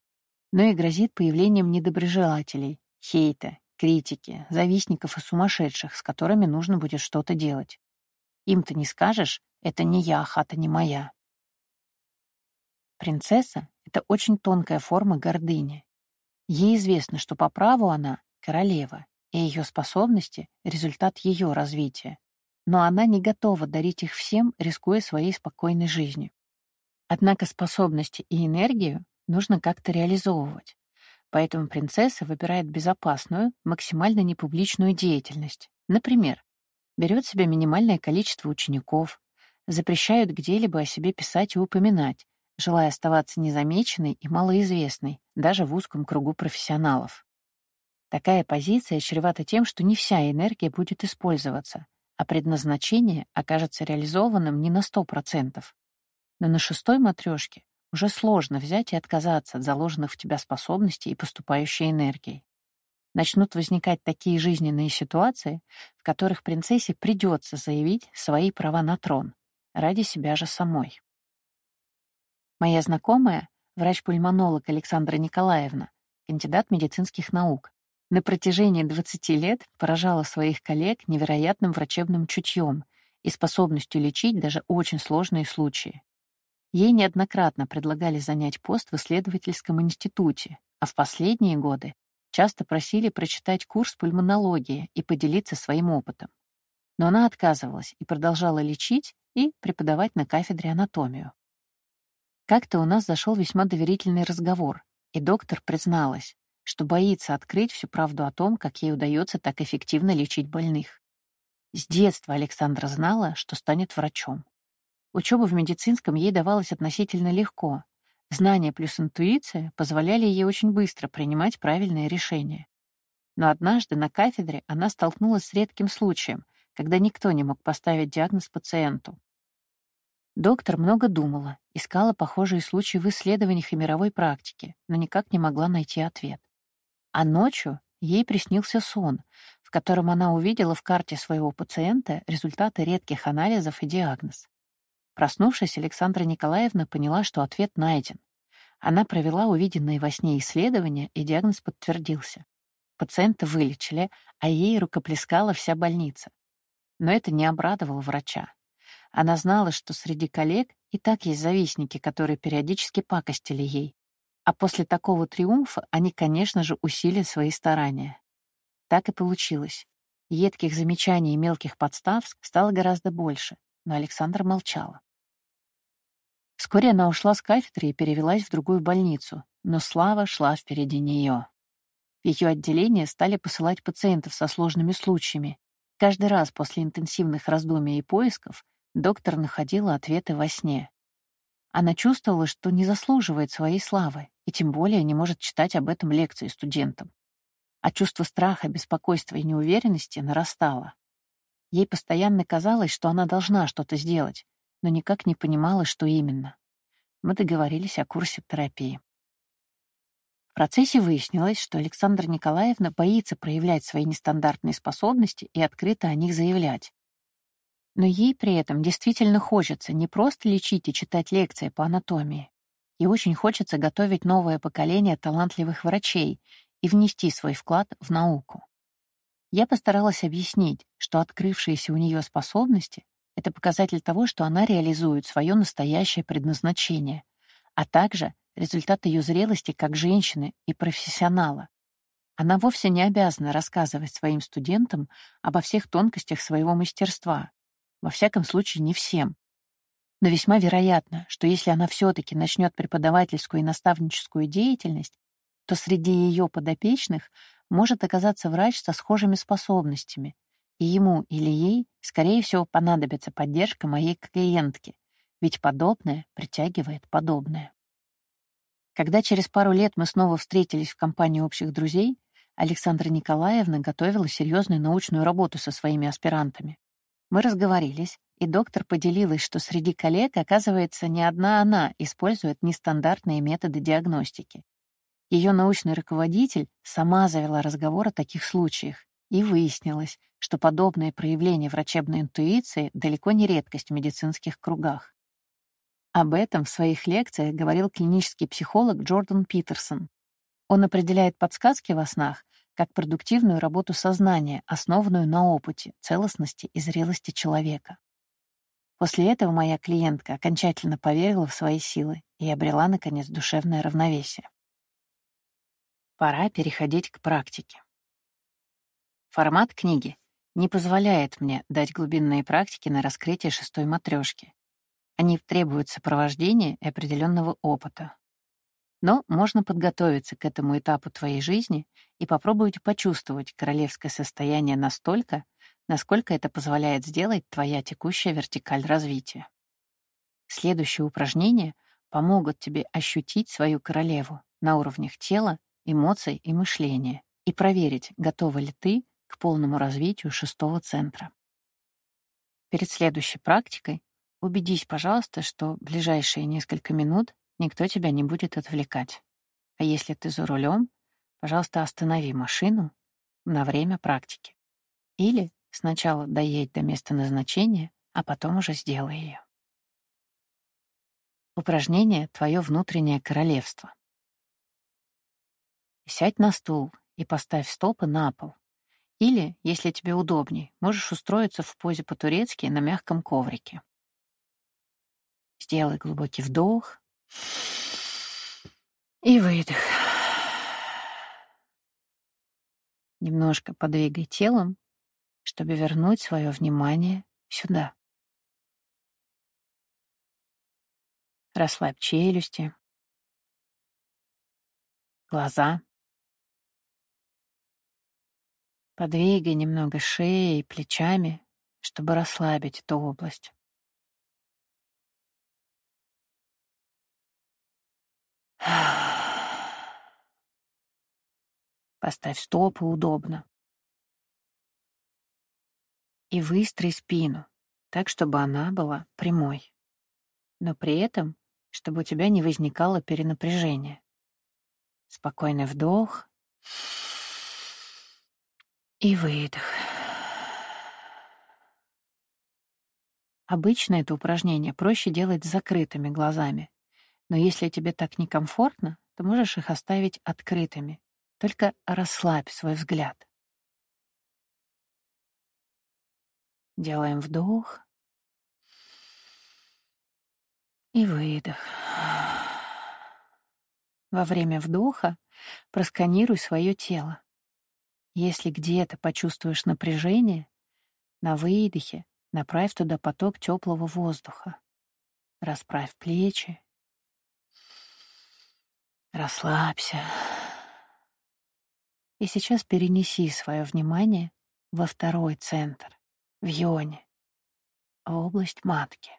Speaker 1: но и грозит появлением недоброжелателей, хейта, критики, завистников и сумасшедших, с которыми нужно будет что-то делать. Им-то не скажешь, это не я, хата не моя. Принцесса — это очень тонкая форма гордыни. Ей известно, что по праву она — королева, и ее способности — результат ее развития. Но она не готова дарить их всем, рискуя своей спокойной жизнью. Однако способности и энергию нужно как-то реализовывать. Поэтому принцесса выбирает безопасную, максимально непубличную деятельность. Например, берет себе минимальное количество учеников, запрещают где-либо о себе писать и упоминать, желая оставаться незамеченной и малоизвестной, даже в узком кругу профессионалов. Такая позиция чревата тем, что не вся энергия будет использоваться, а предназначение окажется реализованным не на 100%. Но на шестой матрешке уже сложно взять и отказаться от заложенных в тебя способностей и поступающей энергии. Начнут возникать такие жизненные ситуации, в которых принцессе придется заявить свои права на трон ради себя же самой. Моя знакомая, врач-пульмонолог Александра Николаевна, кандидат медицинских наук, на протяжении 20 лет поражала своих коллег невероятным врачебным чутьем и способностью лечить даже очень сложные случаи. Ей неоднократно предлагали занять пост в исследовательском институте, а в последние годы часто просили прочитать курс пульмонологии и поделиться своим опытом. Но она отказывалась и продолжала лечить и преподавать на кафедре анатомию. Как-то у нас зашел весьма доверительный разговор, и доктор призналась, что боится открыть всю правду о том, как ей удается так эффективно лечить больных. С детства Александра знала, что станет врачом. Учеба в медицинском ей давалась относительно легко. Знания плюс интуиция позволяли ей очень быстро принимать правильные решения. Но однажды на кафедре она столкнулась с редким случаем, когда никто не мог поставить диагноз пациенту. Доктор много думала, искала похожие случаи в исследованиях и мировой практике, но никак не могла найти ответ. А ночью ей приснился сон, в котором она увидела в карте своего пациента результаты редких анализов и диагноз. Проснувшись, Александра Николаевна поняла, что ответ найден. Она провела увиденные во сне исследования, и диагноз подтвердился. Пациента вылечили, а ей рукоплескала вся больница. Но это не обрадовало врача. Она знала, что среди коллег и так есть завистники, которые периодически пакостили ей. А после такого триумфа они, конечно же, усилят свои старания. Так и получилось. Едких замечаний и мелких подстав стало гораздо больше, но Александра молчала. Вскоре она ушла с кафедры и перевелась в другую больницу, но Слава шла впереди нее. В ее отделение стали посылать пациентов со сложными случаями. Каждый раз после интенсивных раздумий и поисков доктор находила ответы во сне. Она чувствовала, что не заслуживает своей славы, и тем более не может читать об этом лекции студентам. А чувство страха, беспокойства и неуверенности нарастало. Ей постоянно казалось, что она должна что-то сделать, но никак не понимала, что именно. Мы договорились о курсе терапии. В процессе выяснилось, что Александра Николаевна боится проявлять свои нестандартные способности и открыто о них заявлять. Но ей при этом действительно хочется не просто лечить и читать лекции по анатомии. И очень хочется готовить новое поколение талантливых врачей и внести свой вклад в науку. Я постаралась объяснить, что открывшиеся у нее способности это показатель того, что она реализует свое настоящее предназначение, а также результат ее зрелости как женщины и профессионала. Она вовсе не обязана рассказывать своим студентам обо всех тонкостях своего мастерства, во всяком случае не всем. Но весьма вероятно, что если она все-таки начнет преподавательскую и наставническую деятельность, то среди ее подопечных может оказаться врач со схожими способностями, и ему или ей, скорее всего, понадобится поддержка моей клиентки, ведь подобное притягивает подобное. Когда через пару лет мы снова встретились в компании общих друзей, Александра Николаевна готовила серьезную научную работу со своими аспирантами. Мы разговорились, и доктор поделилась, что среди коллег, оказывается, не одна она использует нестандартные методы диагностики. Ее научный руководитель сама завела разговор о таких случаях, и выяснилось, что подобное проявление врачебной интуиции далеко не редкость в медицинских кругах. Об этом в своих лекциях говорил клинический психолог Джордан Питерсон. Он определяет подсказки во снах как продуктивную работу сознания, основанную на опыте, целостности и зрелости человека. После этого моя клиентка окончательно поверила в свои силы и обрела, наконец, душевное равновесие. Пора переходить к практике. Формат книги не позволяет мне дать глубинные практики на раскрытие шестой матрешки. Они требуют сопровождения и определенного опыта. Но можно подготовиться к этому этапу твоей жизни и попробовать почувствовать королевское состояние настолько, насколько это позволяет сделать твоя текущая вертикаль развития. Следующие упражнения помогут тебе ощутить свою королеву на уровнях тела, эмоций и мышления и проверить, готова ли ты к полному развитию шестого центра. Перед следующей практикой убедись, пожалуйста, что ближайшие несколько минут никто тебя не будет отвлекать. А если ты за рулем, пожалуйста, останови машину на время практики. Или сначала доедь до места назначения, а потом уже сделай ее. Упражнение «Твое внутреннее королевство». Сядь на стул и поставь стопы на пол. Или, если тебе удобней, можешь устроиться в позе по-турецки на мягком коврике. Сделай глубокий вдох и выдох. Немножко подвигай телом, чтобы вернуть свое внимание сюда. Расслабь челюсти, глаза. Подвигай немного шеей и плечами, чтобы расслабить эту область. Поставь стопы удобно. И выстрой спину, так, чтобы она была прямой. Но при этом, чтобы у тебя не возникало перенапряжения. Спокойный вдох и выдох. Обычно это упражнение проще делать с закрытыми глазами. Но если тебе так некомфортно, то можешь их оставить открытыми. Только расслабь свой взгляд. Делаем вдох и выдох. Во время вдоха просканируй свое тело. Если где-то почувствуешь напряжение, на выдохе направь туда поток теплого воздуха. Расправь плечи. Расслабься. И сейчас перенеси свое внимание во второй центр, в йоне, в область матки.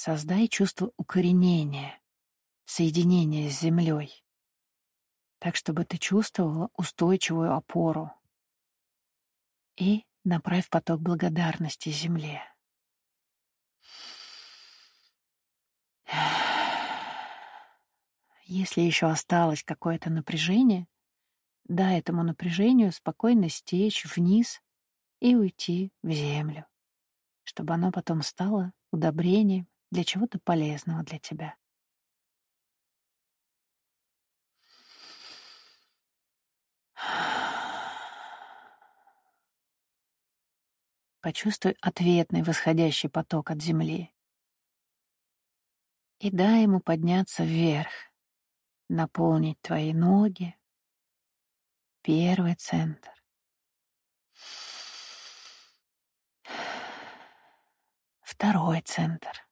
Speaker 1: Создай чувство укоренения, соединения с землей, так, чтобы ты чувствовала устойчивую опору. И направь поток благодарности земле. Если еще осталось какое-то напряжение, дай этому напряжению спокойно стечь вниз и уйти в землю, чтобы оно потом стало удобрением для чего-то полезного для тебя. Почувствуй ответный восходящий поток от земли. И дай ему подняться вверх, наполнить твои ноги. Первый центр. Второй центр.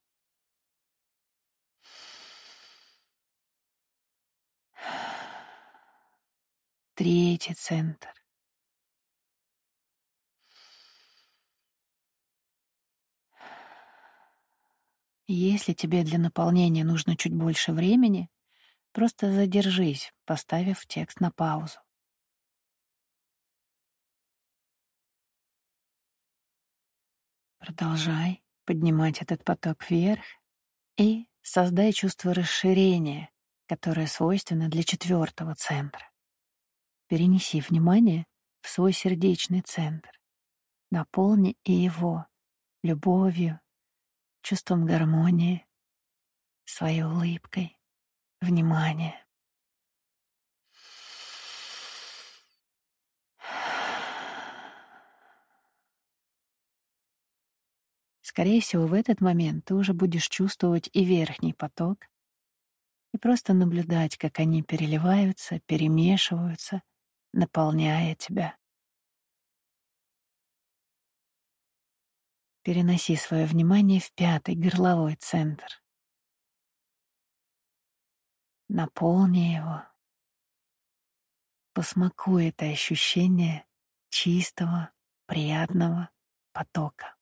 Speaker 1: Третий центр. Если тебе для наполнения нужно чуть больше времени, просто задержись, поставив текст на паузу. Продолжай поднимать этот поток вверх и создай чувство расширения, которое свойственно для четвертого центра. Перенеси внимание в свой сердечный центр. Наполни и его любовью, чувством гармонии, своей улыбкой, вниманием. Скорее всего, в этот момент ты уже будешь чувствовать и верхний поток, и просто наблюдать, как они переливаются, перемешиваются, наполняя тебя. Переноси свое внимание в пятый горловой центр. Наполни его. Посмакуй это ощущение чистого, приятного потока.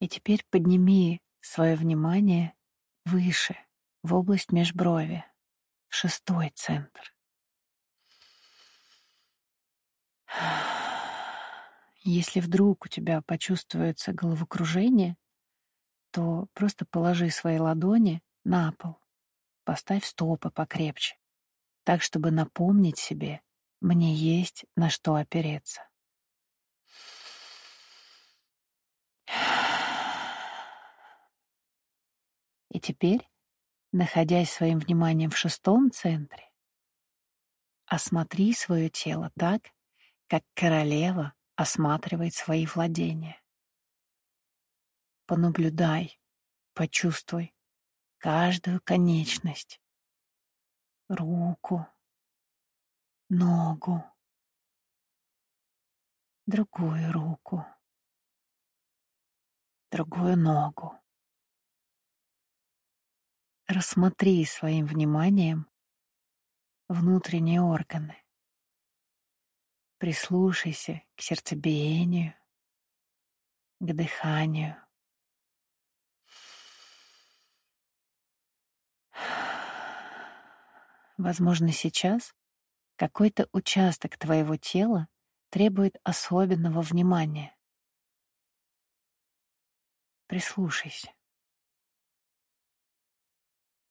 Speaker 1: И теперь подними свое внимание выше, в область межброви, в шестой центр. Если вдруг у тебя почувствуется головокружение, то просто положи свои ладони на пол, поставь стопы покрепче, так, чтобы напомнить себе, мне есть на что опереться. И теперь, находясь своим вниманием в шестом центре, осмотри свое тело так, как королева осматривает свои владения. Понаблюдай, почувствуй каждую конечность, руку, ногу, другую руку, другую ногу. Рассмотри своим вниманием внутренние органы. Прислушайся к сердцебиению, к дыханию. Возможно, сейчас какой-то участок твоего тела требует особенного внимания. Прислушайся.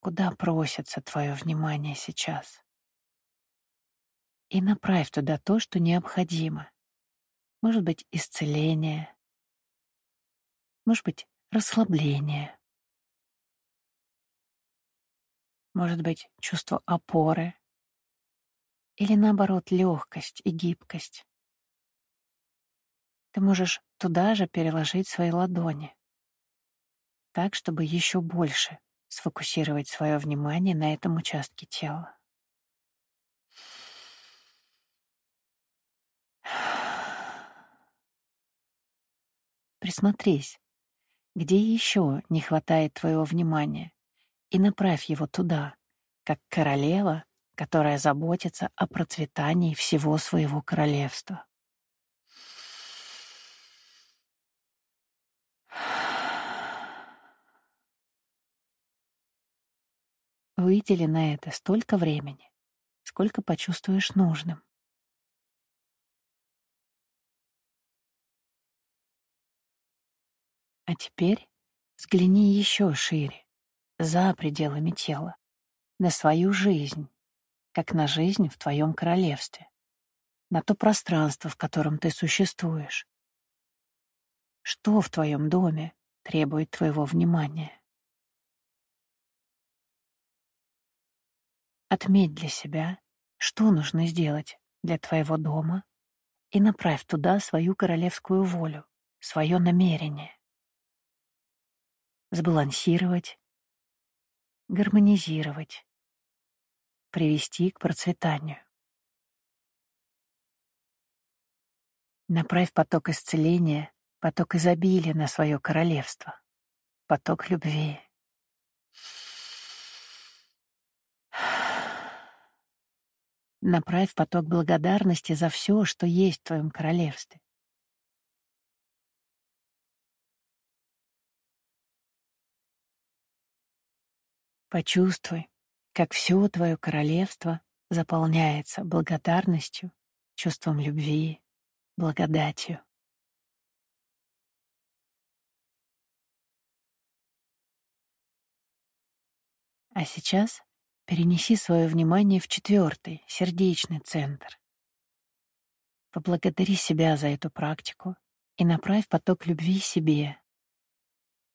Speaker 1: Куда просится твое внимание сейчас? И направь туда то, что необходимо. Может быть, исцеление, может быть, расслабление, может быть, чувство опоры или, наоборот, легкость и гибкость. Ты можешь туда же переложить свои ладони, так, чтобы еще больше сфокусировать свое внимание на этом участке тела. Присмотрись, где еще не хватает твоего внимания, и направь его туда, как королева, которая заботится о процветании всего своего королевства. Выдели на это столько времени, сколько почувствуешь нужным. А теперь взгляни еще шире, за пределами тела, на свою жизнь, как на жизнь в твоем королевстве, на то пространство, в котором ты существуешь. Что в твоем доме требует твоего внимания? Отметь для себя, что нужно сделать для твоего дома, и направь туда свою королевскую волю, свое намерение. Сбалансировать, гармонизировать, привести к процветанию. Направь поток исцеления, поток изобилия на свое королевство, поток любви. Направь поток благодарности за все, что есть в твоем королевстве. Почувствуй, как все твое королевство заполняется благодарностью, чувством любви, благодатью. А сейчас Перенеси свое внимание в четвертый, сердечный центр. Поблагодари себя за эту практику и направь поток любви себе,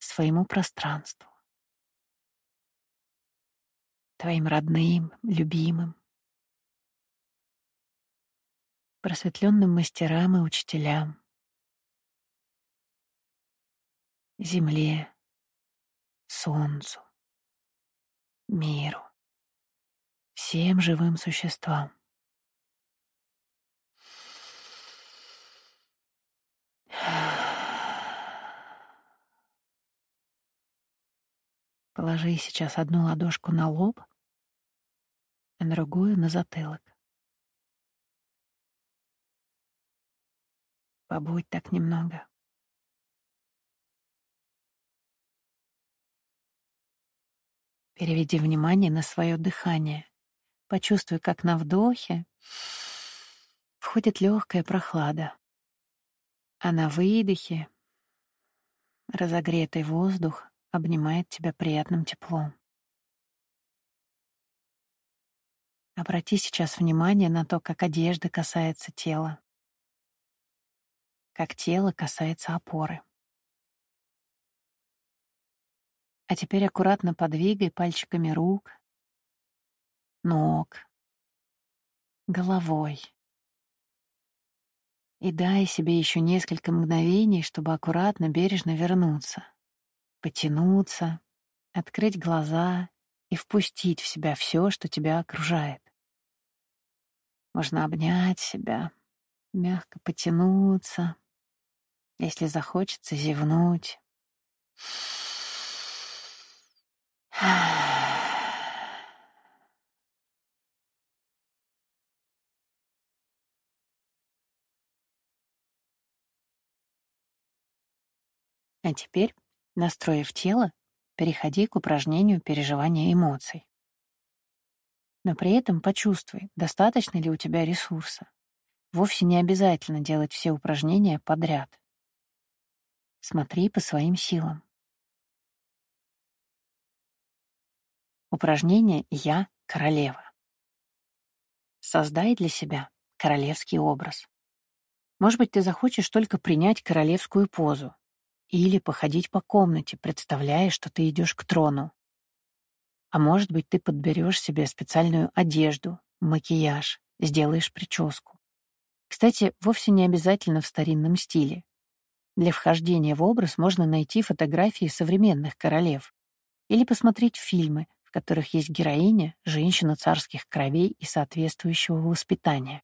Speaker 1: своему пространству, твоим родным, любимым, просветленным мастерам и учителям, земле, солнцу, миру, всем живым существам. Положи сейчас одну ладошку на лоб, а другую — на затылок. Побудь так немного. Переведи внимание на свое дыхание. Почувствуй, как на вдохе входит легкая прохлада, а на выдохе разогретый воздух обнимает тебя приятным теплом. Обрати сейчас внимание на то, как одежда касается тела, как тело касается опоры. А теперь аккуратно подвигай пальчиками рук, ног, головой. И дай себе еще несколько мгновений, чтобы аккуратно, бережно вернуться потянуться, открыть глаза и впустить в себя все, что тебя окружает. Можно обнять себя, мягко потянуться, если захочется зевнуть. А теперь Настроив тело, переходи к упражнению переживания эмоций. Но при этом почувствуй, достаточно ли у тебя ресурса. Вовсе не обязательно делать все упражнения подряд. Смотри по своим силам. Упражнение «Я — королева». Создай для себя королевский образ. Может быть, ты захочешь только принять королевскую позу, или походить по комнате, представляя, что ты идешь к трону. А может быть, ты подберешь себе специальную одежду, макияж, сделаешь прическу. Кстати, вовсе не обязательно в старинном стиле. Для вхождения в образ можно найти фотографии современных королев или посмотреть фильмы, в которых есть героиня, женщина царских кровей и соответствующего воспитания.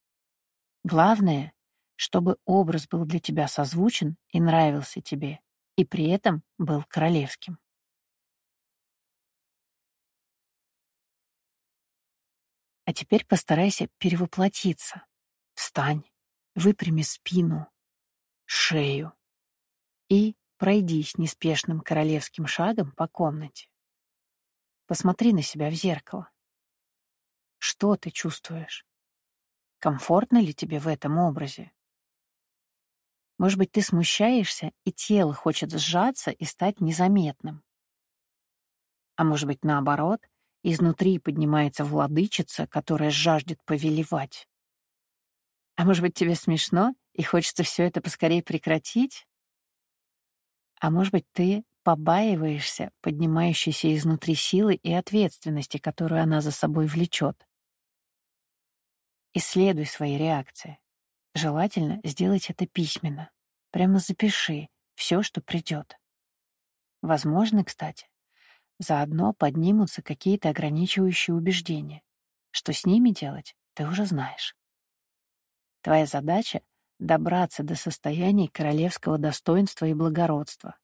Speaker 1: Главное, чтобы образ был для тебя созвучен и нравился тебе, и при этом был королевским. А теперь постарайся перевоплотиться. Встань, выпрями спину, шею и пройдись неспешным королевским шагом по комнате. Посмотри на себя в зеркало. Что ты чувствуешь? Комфортно ли тебе в этом образе? Может быть, ты смущаешься, и тело хочет сжаться и стать незаметным. А может быть, наоборот, изнутри поднимается владычица, которая жаждет повелевать. А может быть, тебе смешно, и хочется все это поскорее прекратить? А может быть, ты побаиваешься поднимающейся изнутри силы и ответственности, которую она за собой влечет. Исследуй свои реакции. Желательно сделать это письменно. Прямо запиши все, что придет. Возможно, кстати, заодно поднимутся какие-то ограничивающие убеждения. Что с ними делать, ты уже знаешь. Твоя задача — добраться до состояния королевского достоинства и благородства.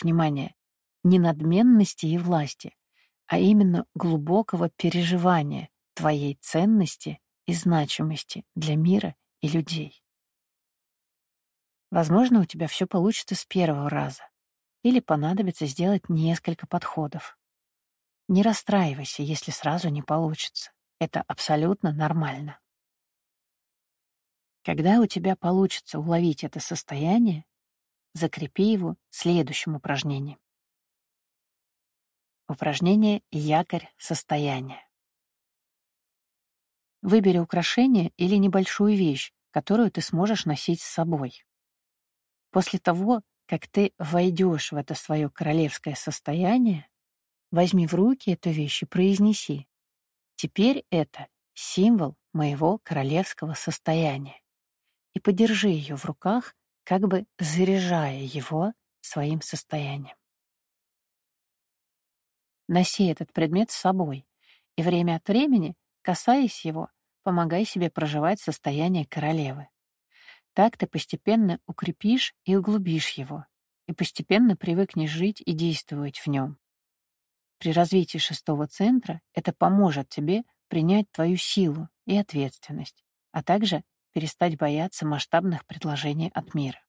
Speaker 1: Внимание, не надменности и власти, а именно глубокого переживания твоей ценности и значимости для мира и людей. Возможно, у тебя все получится с первого раза, или понадобится сделать несколько подходов. Не расстраивайся, если сразу не получится. Это абсолютно нормально. Когда у тебя получится уловить это состояние, закрепи его следующим упражнением. Упражнение «Якорь состояния». Выбери украшение или небольшую вещь, которую ты сможешь носить с собой. После того, как ты войдешь в это свое королевское состояние, возьми в руки эту вещь и произнеси. Теперь это символ моего королевского состояния. И подержи ее в руках, как бы заряжая его своим состоянием. Носи этот предмет с собой, и время от времени, касаясь его, помогай себе проживать состояние королевы. Так ты постепенно укрепишь и углубишь его, и постепенно привыкнешь жить и действовать в нем. При развитии шестого центра это поможет тебе принять твою силу и ответственность, а также перестать бояться масштабных предложений от мира.